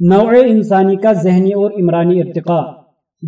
نوع انسانی کا ذہنی اور عمرانی ارتقاء۔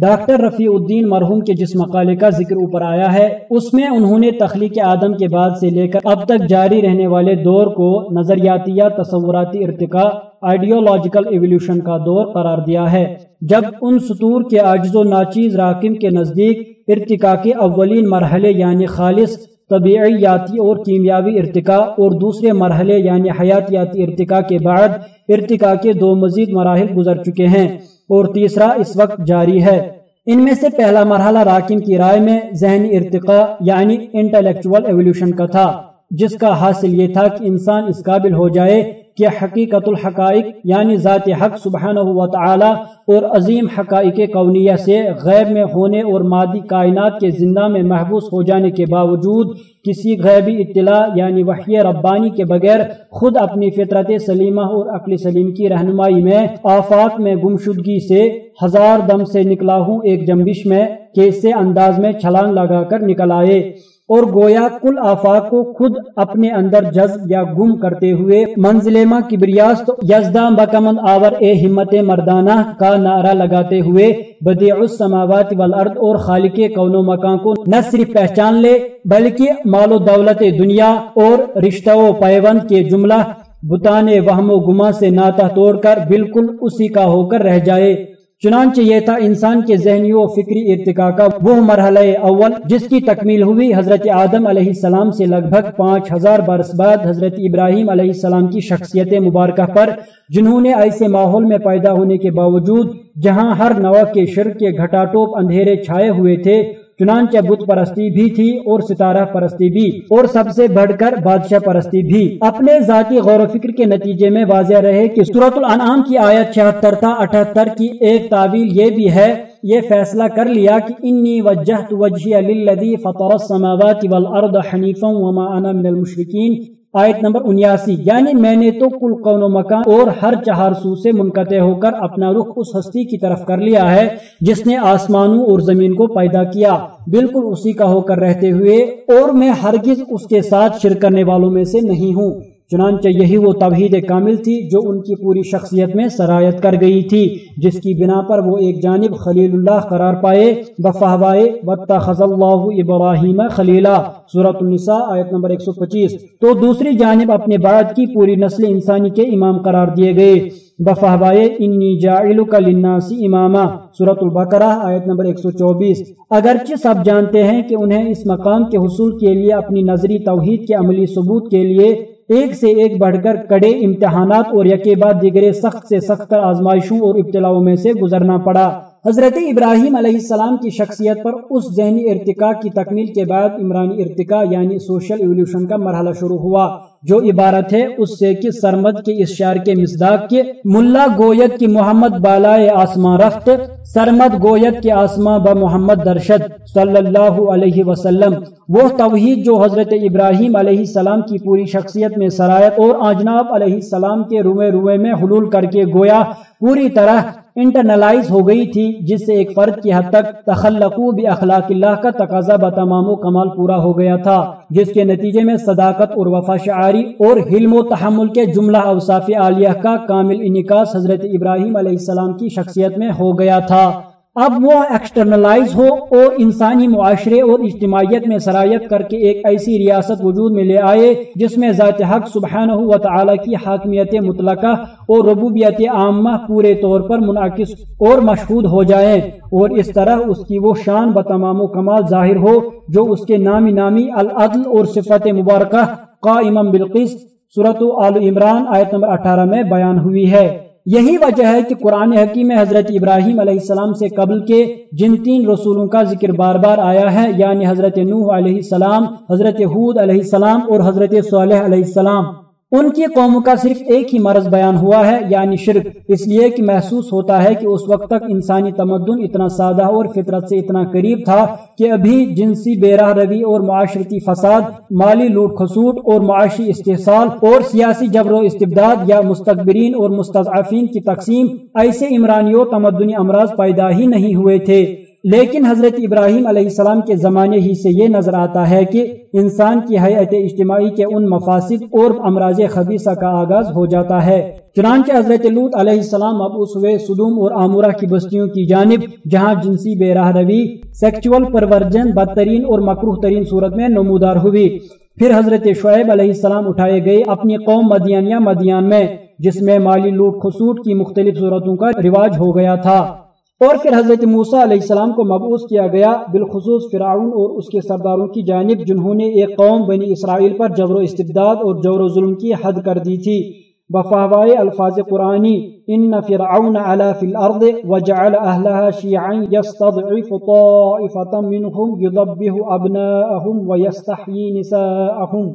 ڈاکٹر رفیع الدین مرحوم کے جس مقالے کا ذکر اوپر آیا ہے، اس میں انہوں نے تخلیق آدم کے بعد سے لے کر اب تک جاری رہنے والے دور کو نظریاتی یا تصوراتی ارتقاء آئیڈیولوجیکل ایولیوشن کا دور قرار دیا ہے۔ جب ان سطور کے عاجز و ناچیز راکم کے نزدیک ارتقاء کے اولین مرحلے یعنی خالص طبیعیاتی اور کیمیاوی ارتقاء اور دوسرے مرحلے یعنی حیاتیاتی ارتقاء کے بعد ارتقاء کے دو مزید مراحل گزر چکے ہیں اور تیسرا اس وقت جاری ہے۔ ان میں سے پہلا مرحلہ راکم کی رائے میں ذہنی ارتقاء یعنی انٹلیکچول ایولیوشن کا تھا، جس کا حاصل یہ تھا کہ انسان اس قابل ہو جائے کہ حقیقت الحقائق یعنی ذات حق سبحانہ و تعالی اور عظیم حقائق کونیہ سے غیب میں ہونے اور مادی کائنات کے زندہ میں محبوس ہو جانے کے باوجود کسی غیبی اطلاع یعنی وحی ربانی کے بغیر خود اپنی فطرت سلیمہ اور عقل سلیم کی رہنمائی میں آفاق میں گمشدگی سے ہزار دم سے نکلا ہوں ایک جنبش میں کیسے انداز میں چھلانگ لگا کر نکل آئے۔ اور گویا کل آفاق کو خود اپنے اندر جذب یا گم کرتے ہوئے منزل منزلما کبریاست یزدان بکمن آور اے ہمت مردانہ کا نعرہ لگاتے ہوئے بدیع السماوات والارض اور خالق کون و مکان کو نہ صرف پہچان لے بلکہ مال و دولت دنیا اور رشتہ و پیوند کے جملہ بتانے وہم و گما سے ناتا توڑ کر بالکل اسی کا ہو کر رہ جائے۔ چنانچہ یہ تھا انسان کے ذہنی و فکری ارتقاء کا وہ مرحلہ اول جس کی تکمیل ہوئی حضرت آدم علیہ السلام سے لگ بھگ پانچ ہزار برس بعد حضرت ابراہیم علیہ السلام کی شخصیت مبارکہ پر، جنہوں نے ایسے ماحول میں پیدا ہونے کے باوجود جہاں ہر نوع کے شرک کے گھٹا ٹوپ اندھیرے چھائے ہوئے تھے چنانچہ بت پرستی بھی تھی اور ستارہ پرستی بھی، اور سب سے بڑھ کر بادشاہ پرستی بھی۔ اپنے ذاتی غور و فکر کے نتیجے میں واضح رہے کہ صورت الانعام کی آیت چھہتر تا اٹھہتر کی ایک تعویل یہ بھی ہے، یہ فیصلہ کر لیا کہ انی وجہت وجہی للذی فطر السماوات والارض حنیفا وما انا من المشرکین۔ آیت نمبر انیاسی یعنی میں نے تو کل قون و مکان اور ہر چہار سو سے منقطع ہو کر اپنا رخ اس ہستی کی طرف کر لیا ہے، جس نے آسمانوں اور زمین کو پیدا کیا۔ بالکل اسی کا ہو کر رہتے ہوئے اور میں ہرگز اس کے ساتھ شرک کرنے والوں میں سے نہیں ہوں۔ چنانچہ یہی وہ توحید کامل تھی جو ان کی پوری شخصیت میں سرایت کر گئی تھی، جس کی بنا پر وہ ایک جانب خلیل اللہ قرار پائے، بفہوائے، واتخذ اللہ ابراہیم خلیلہ سورة النساء، آیت نمبر 125 تو دوسری جانب اپنے بعد کی پوری نسل انسانی کے امام قرار دیے گئے۔ بفہوائے، انی جاعلک للناس اماما۔ سورة البقرہ، آیت نمبر 124 اگرچہ سب جانتے ہیں کہ انہیں اس مقام کے حصول کے لیے اپنی نظری توحید کے عملی ثبوت کے لیے ایک سے ایک بڑھ کر کڑے امتحانات اور یکے بعد دیگرے سخت سے سخت آزمائشوں اور ابتلاؤں میں سے گزرنا پڑا۔ حضرت ابراہیم علیہ السلام کی شخصیت پر اس ذہنی ارتقاء کی تکمیل کے بعد عمرانی ارتقاء یعنی سوشل ایولیوشن کا مرحلہ شروع ہوا، جو عبارت ہے اس سے کہ سرمد کے اس شعر کے مصداق کے ملا گویت کی محمد بالائے آسمان رفت سرمد گویت کے آسمان ب محمد درشد صلی اللہ علیہ وسلم۔ وہ توحید جو حضرت ابراہیم علیہ السلام کی پوری شخصیت میں سرایت اور آجناب علیہ السلام کے روئے روئے میں حلول کر کے گویا، پوری طرح انٹرنلائز ہو گئی تھی، جس سے ایک فرد کی حد تک تخلقو بھی اخلاق اللہ کا تقاضا بتمام و کمال پورا ہو گیا تھا، جس کے نتیجے میں صداقت اور وفا شعاری اور حلم و تحمل کے جملہ اوصاف عالیہ کا کامل انعکاس حضرت ابراہیم علیہ السلام کی شخصیت میں ہو گیا تھا۔ اب وہ ایکسٹرنلائز ہو اور انسانی معاشرے اور اجتماعیت میں سرایت کر کے ایک ایسی ریاست وجود میں لے آئے جس میں ذات حق سبحانہ و تعالی کی حاکمیت مطلقہ اور ربوبیت عامہ پورے طور پر منعقد اور مشہود ہو جائیں اور اس طرح اس کی وہ شان بتمام و کمال ظاہر ہو جو اس کے نامی نامی العدل اور صفت مبارکہ قائم بالقسط صورت آل عمران آیت نمبر اٹھارہ میں بیان ہوئی ہے۔ یہی وجہ ہے کہ قرآن حکیم میں حضرت ابراہیم علیہ السلام سے قبل کے جن تین رسولوں کا ذکر بار بار آیا ہے یعنی حضرت نوح علیہ السلام، حضرت حود علیہ السلام اور حضرت صالح علیہ السلام۔ ان کی قوموں کا صرف ایک ہی مرض بیان ہوا ہے یعنی شرک۔ اس لیے کہ محسوس ہوتا ہے کہ اس وقت تک انسانی تمدن اتنا سادہ اور فطرت سے اتنا قریب تھا کہ ابھی جنسی بیراہ روی اور معاشرتی فساد، مالی لوٹ خسوٹ اور معاشی استحصال اور سیاسی جبر و استبداد یا مستقبرین اور مستضعفین کی تقسیم ایسے عمرانی و تمدنی امراض پیدا ہی نہیں ہوئے تھے۔ لیکن حضرت ابراہیم علیہ السلام کے زمانے ہی سے یہ نظر آتا ہے کہ انسان کی حیات اجتماعی کے ان مفاسد اور امراض خبیصہ کا آغاز ہو جاتا ہے۔ چنانچہ حضرت لوت علیہ السلام اب اس ہوئے صدوم اور آمورہ کی بستیوں کی جانب، جہاں جنسی بے راہ روی سیکچول پرورجن، بدترین اور مکروح ترین صورت میں نمودار ہوئی۔ پھر حضرت شعیب علیہ السلام اٹھائے گئے اپنی قوم مدین یا مدیان میں، جس میں مالی لوٹ خسوٹ کی مختلف صورتوں کا رواج ہو گیا تھا۔ اور پھر حضرت موسیٰ علیہ السلام کو مبعوث کیا گیا بالخصوص فرعون اور اس کے سرداروں کی جانب، جنہوں نے ایک قوم بنی اسرائیل پر جبر و استبداد اور جور و ظلم کی حد کر دی تھی۔ بفاوائے الفاظ قرآنی، ان فرعون علا فی الارض وجعل اہلها شیعا یستضعف طائفتا منہم یضبه ابناءهم ویستحیی نساءهم،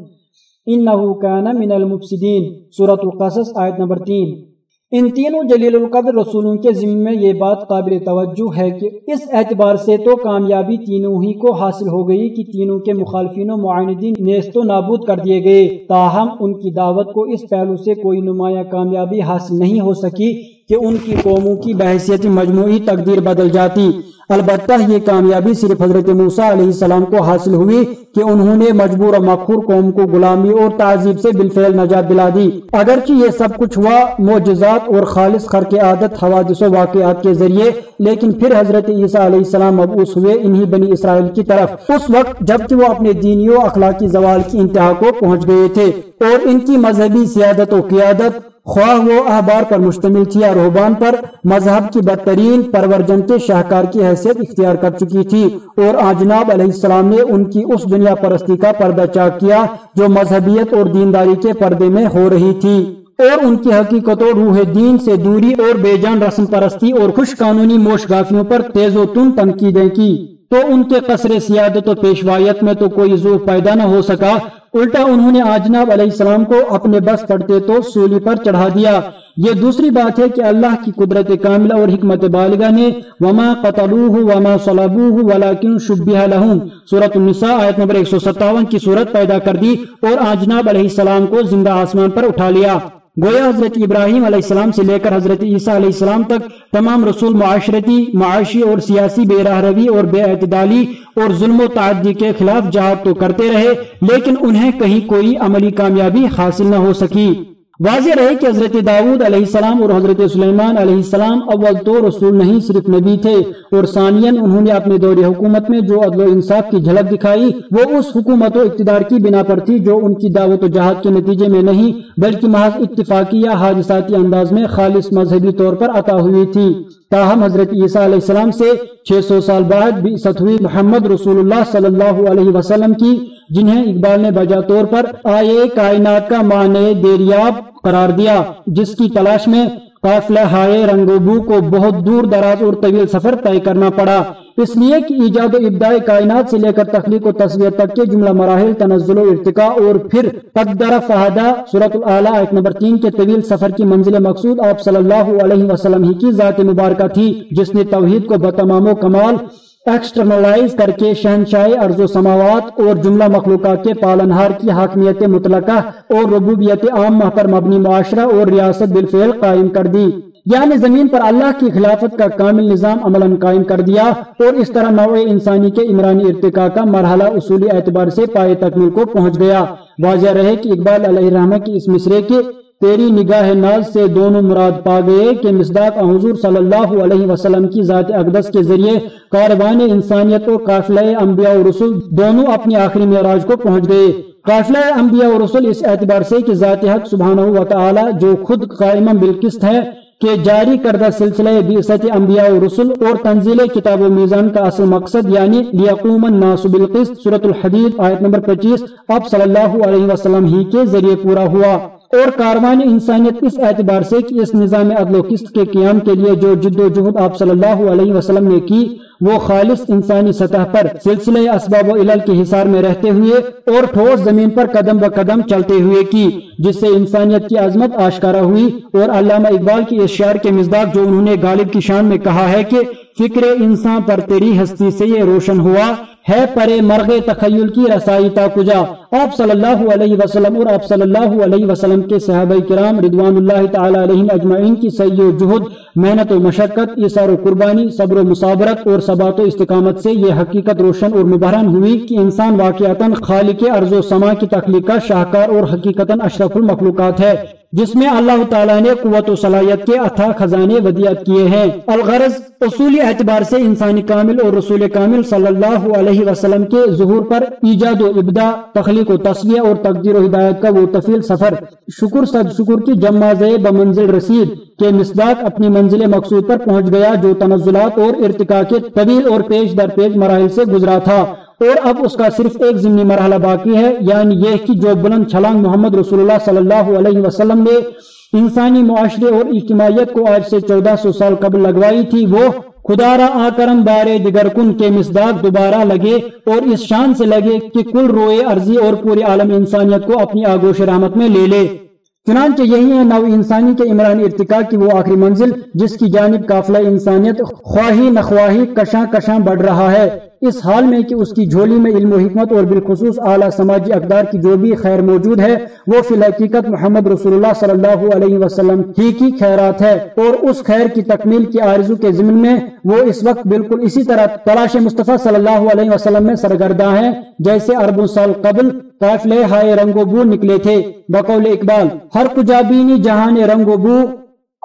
انہو کان من المفسدین سورة القصص آیت نمبر تین۔ ان تینوں جلیل القدر رسولوں کے ذمے میں یہ بات قابل توجہ ہے کہ اس اعتبار سے تو کامیابی تینوں ہی کو حاصل ہو گئی کہ تینوں کے مخالفین و معاندین نیست و نابود کر دیے گئے، تاہم ان کی دعوت کو اس پہلو سے کوئی نمایاں کامیابی حاصل نہیں ہو سکی کہ ان کی قوموں کی بحثیت مجموعی تقدیر بدل جاتی۔ البتہ یہ کامیابی صرف حضرت موسیٰ علیہ السلام کو حاصل ہوئی کہ انہوں نے مجبور و مخور قوم کو غلامی اور تعذیب سے بالفعل نجات دلا دی۔ اگرچہ یہ سب کچھ ہوا معجزات اور خالص خرق عادت حوادث و واقعات کے ذریعے، لیکن پھر حضرت عیسیٰ علیہ السلام مبعوث ہوئے انہی بنی اسرائیل کی طرف۔ اس وقت جبکہ وہ اپنے دینی و اخلاقی زوال کی انتہا کو پہنچ گئے تھے اور ان کی مذہبی سیادت و قیادت خواہ وہ احبار پر مشتمل تھی یا روحبان پر مذہب کی بدترین پرورجن کے شاہکار کی حیثیت اختیار کر چکی تھی اور آجناب علیہ السلام نے ان کی اس دنیا پرستی کا پردہ چاک کیا جو مذہبیت اور دینداری کے پردے میں ہو رہی تھی۔ اور ان کی حقیقت و روح دین سے دوری اور بے جان رسم پرستی اور خوش قانونی موش گافیوں پر تیز و تن تنقیدیں کی۔ تو ان کے قصر سیادت و پیشوایت میں تو کوئی ذوق پیدا نہ ہو سکا۔ الٹا انہوں نے آجناب علیہ السلام کو اپنے بس پڑتے تو سولی پر چڑھا دیا۔ یہ دوسری بات ہے کہ اللہ کی قدرت کاملہ اور حکمت بالغہ نے وما قتلوہ وما صلبوہ ولیکن شبیہ لہم سورة النساء آیت نمبر 157 کی صورت پیدا کر دی اور آجناب علیہ السلام کو زندہ آسمان پر اٹھا لیا۔ گویا حضرت ابراہیم علیہ السلام سے لے کر حضرت عیسیٰ علیہ السلام تک تمام رسول معاشرتی، معاشی اور سیاسی بے راہ روی اور بے اعتدالی اور ظلم و تعدی کے خلاف جہاد تو کرتے رہے، لیکن انہیں کہیں کوئی عملی کامیابی حاصل نہ ہو سکی۔ واضح رہے کہ حضرت داود علیہ السلام اور حضرت سلیمان علیہ السلام اول تو رسول نہیں، صرف نبی تھے۔ اور ثانین انہوں نے اپنے دور حکومت میں جو عدل و انصاف کی جھلک دکھائی، وہ اس حکومت و اقتدار کی بنا پر تھی جو ان کی دعوت و جہاد کے نتیجے میں نہیں، بلکہ محض اتفاقی یا حادثاتی انداز میں خالص مذہبی طور پر عطا ہوئی تھی۔ تاہم، حضرت عیسیٰ علیہ السلام سے چھ سو سال بعد بھی ہوئی محمد رسول اللہ صلی اللہ علیہ وسلم کی جنہیں اقبال نے بجا طور پر آئے کائنات کا معنی دیریاب قرار دیا، جس کی تلاش میں قافلہ ہائے رنگوبو کو بہت دور دراز اور طویل سفر طے کرنا پڑا۔ اس لیے کہ ایجاد و ابداع کائنات سے لے کر تخلیق و تصویر تک کے جملہ مراحل، تنزل و ارتقاء اور پھر قدر فہدہ صورت العلیٰ ایک نمبر تین کے طویل سفر کی منزل مقصود آپ صلی اللہ علیہ وسلم ہی کی ذات مبارکہ تھی، جس نے توحید کو بتمام و کمال ایکسٹرنلائز کر کے شہنشاہ ارض و سماوات اور جملہ مخلوقات کے پالنہار کی حاکمیت مطلقہ اور ربوبیت عامہ پر مبنی معاشرہ اور ریاست بالفعل قائم کر دی یعنی زمین پر اللہ کی خلافت کا کامل نظام عمل قائم کر دیا اور اس طرح نوع انسانی کے عمرانی ارتقاء کا مرحلہ اصولی اعتبار سے پائے تکمیل کو پہنچ گیا واضح رہے کہ اقبال علیہ الرحمہ کی اس مصرے کے تیری نگاہ ناز سے دونوں مراد پا گئے کہ مصداق حضور صلی اللہ علیہ وسلم کی ذات اقدس کے ذریعے کاروان انسانیت و قافلہ انبیاء و رسول دونوں اپنی آخری معراج کو پہنچ گئے۔ قافلہ انبیاء و رسول اس اعتبار سے کہ ذات حق سبحانہ و تعالی جو خود قائم بالقسط ہے کہ جاری کردہ سلسلہ بیست انبیاء و رسول اور تنزیل کتاب و میزان کا اصل مقصد یعنی لیقوم الناس بالقسط سورة الحدید آیت نمبر پچیس اب صلی اللہ علیہ وسلم ہی کے ذریعے پورا ہوا۔ اور کاروان انسانیت اس اعتبار سے کہ اس نظام عدل و قسط کے قیام کے لیے جو جد و جہد آپ صلی اللہ علیہ وسلم نے کی، وہ خالص انسانی سطح پر سلسلہ اسباب و علل کے حصار میں رہتے ہوئے اور ٹھوس زمین پر قدم ب قدم چلتے ہوئے کی، جس سے انسانیت کی عظمت آشکارا ہوئی اور علامہ اقبال کی اس شعر کے مزداق جو انہوں نے غالب کی شان میں کہا ہے کہ فکر انسان پر تیری ہستی سے یہ روشن ہوا ہے پرے مرغ تخیل کی رسائی تا کجا؟ آپ صلی اللہ علیہ وسلم اور آپ صلی اللہ علیہ وسلم کے صحابہ کرام رضوان اللہ تعالی علیہ اجمعین کی سی و جہد، محنت و مشقت اثار و قربانی، صبر و مسابرت اور ثبات و استقامت سے یہ حقیقت روشن اور مبہرن ہوئی کہ انسان واقعات خالق ارض و سما کی تخلیق کا شاہکار اور حقیقتا اشرف المخلوقات ہے۔ جس میں اللہ تعالیٰ نے قوت و صلاحیت کے اتھا خزانے ودیات کیے ہیں۔ الغرض اصولی اعتبار سے انسانی کامل اور رسول کامل صلی اللہ علیہ وسلم کے ظہور پر ایجاد و ابدا تخلیق و تصویہ اور تقدیر و ہدایت کا وہ تفیل سفر۔ شکر صد شکر کی جمع بمنزل رسید کے مصداق اپنی منزل مقصود پر پہنچ گیا جو تنزلات اور ارتقاء کے طویل اور پیش در پیش مراحل سے گزرا تھا۔ اور اب اس کا صرف ایک ضمنی مرحلہ باقی ہے یعنی یہ کہ جو بلند چھلانگ محمد رسول اللہ صلی اللہ علیہ وسلم نے انسانی معاشرے اور اجتماعیت کو آج سے چودہ سو سال قبل لگوائی تھی، وہ خدا را آکرم بارے دگر کن کے مصداق دوبارہ لگے اور اس شان سے لگے کہ کل روئے عرضی اور پوری عالم انسانیت کو اپنی آگوش رحمت میں لے لے۔ چنانچہ یہی ہے نو انسانی کے عمران ارتقاء کی وہ آخری منزل، جس کی جانب قافلہ انسانیت خواہی نخواہی کشاں کشاں بڑھ رہا ہے۔ اس حال میں کہ اس کی جھولی میں علم و حکمت اور بالخصوص اعلیٰ سماجی اقدار کی جو بھی خیر موجود ہے، وہ فی الحقیقت محمد رسول اللہ صلی اللہ علیہ وسلم ہی کی خیرات ہے۔ اور اس خیر کی تکمیل کی آرزو کے ضمن میں وہ اس وقت بالکل اسی طرح تلاش مصطفیٰ صلی اللہ علیہ وسلم میں سرگردہ ہیں، جیسے اربوں سال قبل قافلے ہائے رنگ و بو نکلے تھے۔ بقول اقبال، ہر کجابینی جہان رنگ و بو،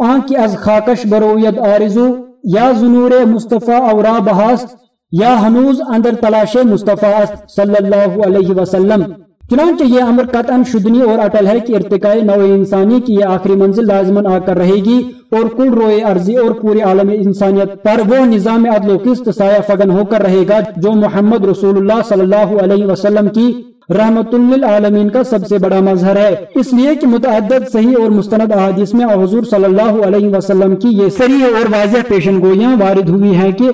آنکھ از خاکش برویت آرزو، یا زنور مصطفیٰ اورا بہاست یا ہنوز اندر تلاش مصطفیٰ صلی اللہ علیہ وسلم۔ چنانچہ یہ امر قطعا شدنی اور اٹل ہے کہ ارتقاء نو انسانی کی یہ آخری منزل لازمن آ کر رہے گی اور کل روئے عرضی اور پوری عالم انسانیت پر وہ نظام عدل و قسط سایہ فگن ہو کر رہے گا جو محمد رسول اللہ صلی اللہ علیہ وسلم کی رحمت للعالمین کا سب سے بڑا مظہر ہے۔ اس لیے کہ متعدد صحیح اور مستند احادیث میں حضور صلی اللہ علیہ وسلم کی یہ سری اور واضح پیشن گوئیاں وارد ہوئی ہیں کہ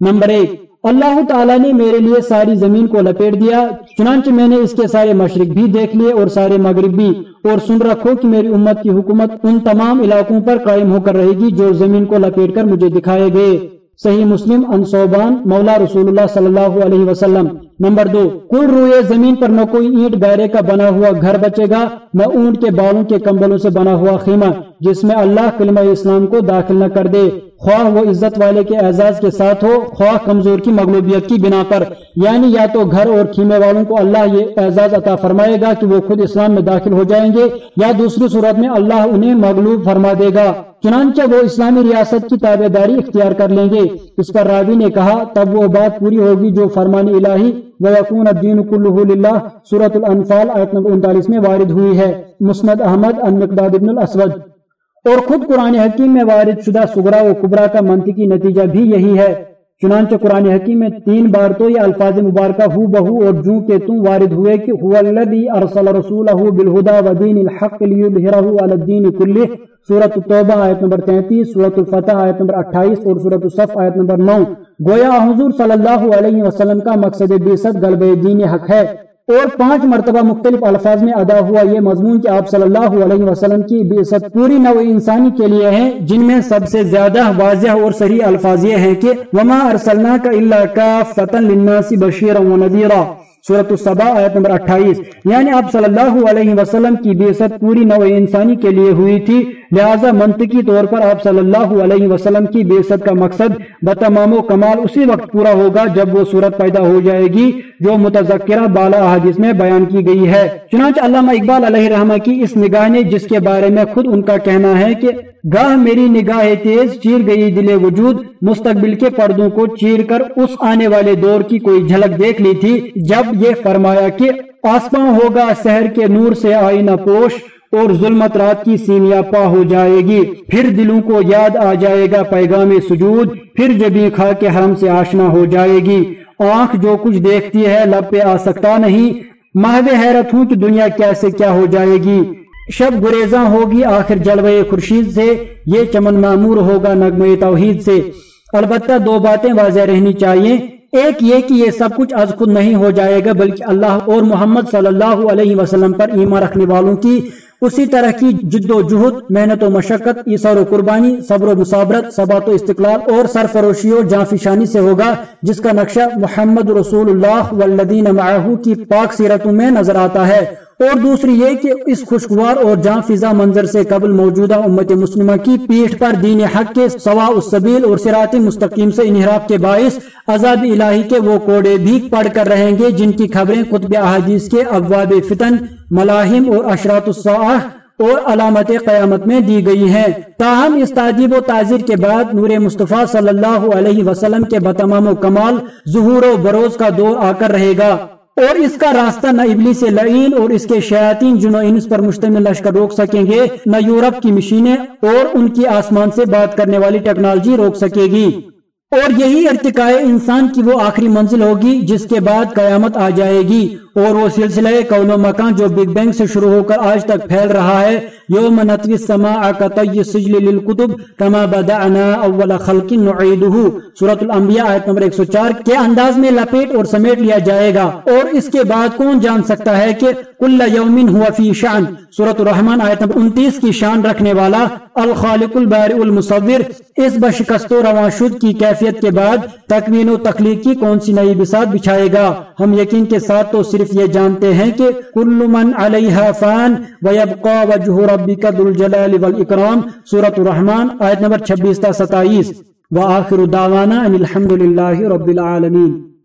نمبر ایک اللہ تعالیٰ نے میرے لیے ساری زمین کو لپیٹ دیا، چنانچہ میں نے اس کے سارے مشرق بھی دیکھ لیے اور سارے مغرب بھی، اور سن رکھو کہ میری امت کی حکومت ان تمام علاقوں پر قائم ہو کر رہے گی جو زمین کو لپیٹ کر مجھے دکھائے گئے۔ صحیح مسلم، انصوبان، مولا رسول اللہ صلی اللہ علیہ وسلم۔ نمبر دو، کل روئے زمین پر نہ کوئی اینٹ گائرے کا بنا ہوا گھر بچے گا، نہ اونٹ کے بالوں کے کمبلوں سے بنا ہوا خیمہ، جس میں اللہ کلمہ اسلام کو داخل نہ کر دے۔ خواہ وہ عزت والے کے اعزاز کے ساتھ ہو، خواہ کمزور کی مغلوبیت کی بنا پر۔ یعنی یا تو گھر اور خیمے والوں کو اللہ یہ اعزاز عطا فرمائے گا کہ وہ خود اسلام میں داخل ہو جائیں گے، یا دوسری صورت میں اللہ انہیں مغلوب فرما دے گا۔ چنانچہ وہ اسلامی ریاست کی تابع داری اختیار کر لیں گے۔ اس پر راوی نے کہا، تب وہ بات پوری ہوگی جو فرمان الہی وَيَكُونَ الدِّينُ كُلُّهُ لِلَّهِ۔ سورة الانفال، آیت نمبر انتالیس میں وارد ہوئی ہے۔ مسند احمد، المقداد ابن الاسود۔ اور خود قرآن حکیم میں وارد شدہ سگرا و کبرا کا منطقی نتیجہ بھی یہی ہے۔ چنانچہ قرآن حکیم میں تین بار تو یہ الفاظ مبارکہ ہو بہو اور جو کہ تم وارد ہوئے کہ هو الذي ارسل رسوله بالهدى ودين الحق ليظهره على الدين كله سورۃ التوبہ ایت نمبر 33 سورۃ الفتح ایت نمبر 28 اور سورۃ الصف ایت نمبر 9 گویا حضور صلی اللہ علیہ وسلم کا مقصد بیست غلبہ دین حق ہے۔ اور پانچ مرتبہ مختلف الفاظ میں ادا ہوا یہ مضمون کہ آپ صلی اللہ علیہ وسلم کی بے پوری نو انسانی کے لیے ہے، جن میں سب سے زیادہ واضح اور صحیح الفاظ یہ ہیں کہ وما ارسلنا کا اللہ کا فتن بشیر و نذیرہ صورت الصبا آیت نمبر اٹھائیس۔ یعنی آپ صلی اللہ علیہ وسلم کی بیست پوری نو انسانی کے لیے ہوئی تھی۔ لہٰذا منطقی طور پر آپ صلی اللہ علیہ وسلم کی بیست کا مقصد بتمام و کمال اسی وقت پورا ہوگا جب وہ صورت پیدا ہو جائے گی جو متذکرہ بالا حدیث میں بیان کی گئی ہے۔ چنانچہ علامہ اقبال علیہ رحمہ کی اس نگاہ نے جس کے بارے میں خود ان کا کہنا ہے کہ گاہ میری نگاہ تیز چیر گئی دل وجود، مستقبل کے پردوں کو چیر کر اس آنے والے دور کی کوئی جھلک دیکھ لی تھی، جب یہ فرمایا کہ آسمان ہوگا شہر کے نور سے آئینہ پوش اور ظلمت رات کی سینیا پا ہو جائے گی۔ پھر دلوں کو یاد آ جائے گا پیغام سجود۔ پھر جبی کھا کے حرم سے آشنا ہو جائے گی۔ آنکھ جو کچھ دیکھتی ہے لب پہ آ سکتا نہیں۔ مہو حیرت ہوں کہ دنیا کیسے کیا ہو جائے گی۔ شب گریزاں ہوگی آخر جلوے خورشید سے۔ یہ چمن معمور ہوگا نغمے توحید سے۔ البتہ دو باتیں واضح رہنی چاہیے۔ ایک یہ کہ یہ سب کچھ از خود نہیں ہو جائے گا، بلکہ اللہ اور محمد صلی اللہ علیہ وسلم پر ایمان رکھنے والوں کی اسی طرح کی جد و جہد، محنت و مشقت ایسر و قربانی، صبر و مسابرت ثبات و استقلال اور سرفروشی و جانفشانی سے ہوگا، جس کا نقشہ محمد رسول اللہ والذین معاہو کی پاک سیرتوں میں نظر آتا ہے۔ اور دوسری یہ کہ اس خوشگوار اور جان فضا منظر سے قبل موجودہ امت مسلمہ کی پیٹھ پر دین حق کے سوا السبیل اور سرات مستقیم سے انحراف کے باعث آزاد الہی کے وہ کوڑے بھی پڑھ کر رہیں گے، جن کی خبریں خطب احادیث کے ابواب فتن ملاحم اور اشرات الصاح اور علامت قیامت میں دی گئی ہیں۔ تاہم، اس تعجیب و تعزیر کے بعد نور مصطفیٰ صلی اللہ علیہ وسلم کے بتمام و کمال ظہور و بروز کا دور آ کر رہے گا۔ اور اس کا راستہ نہ ابلی سے لعین اور اس کے شیاطین جنو انس پر مشتمل لشکر روک سکیں گے، نہ یورپ کی مشینیں اور ان کی آسمان سے بات کرنے والی ٹیکنالوجی روک سکے گی۔ اور یہی ارتقاء انسان کی وہ آخری منزل ہوگی جس کے بعد قیامت آ جائے گی اور وہ سلسلہ قول و مکان جو بگ بینگ سے شروع ہو کر آج تک پھیل رہا ہے۔ یوم نتوی السماء کطی سجل للکتب کما بدعنا اول خلق نعیدہ۔ سورة الانبیاء آیت نمبر 104 کے انداز میں لپیٹ اور سمیٹ لیا جائے گا۔ اور اس کے بعد کون جان سکتا ہے کہ کل یومن ہوا فی شان سورة الرحمن آیت نمبر 29 کی شان رکھنے والا الخالق البارئ المصور، اس بشکست و رواں شد کی کیفیت کے بعد تکوین و تخلیق کی کون سی نئی بساط بچھائے گا؟ ہم یقین کے ساتھ تو صرف یہ جانتے ہیں کہ کل من علیہ فان ویبقا وجہ ربک ذو الجلال والاکرام سورۃ الرحمن، آیت نمبر 26 تا 27 واخر دعوانا ان الحمد للہ رب العالمین.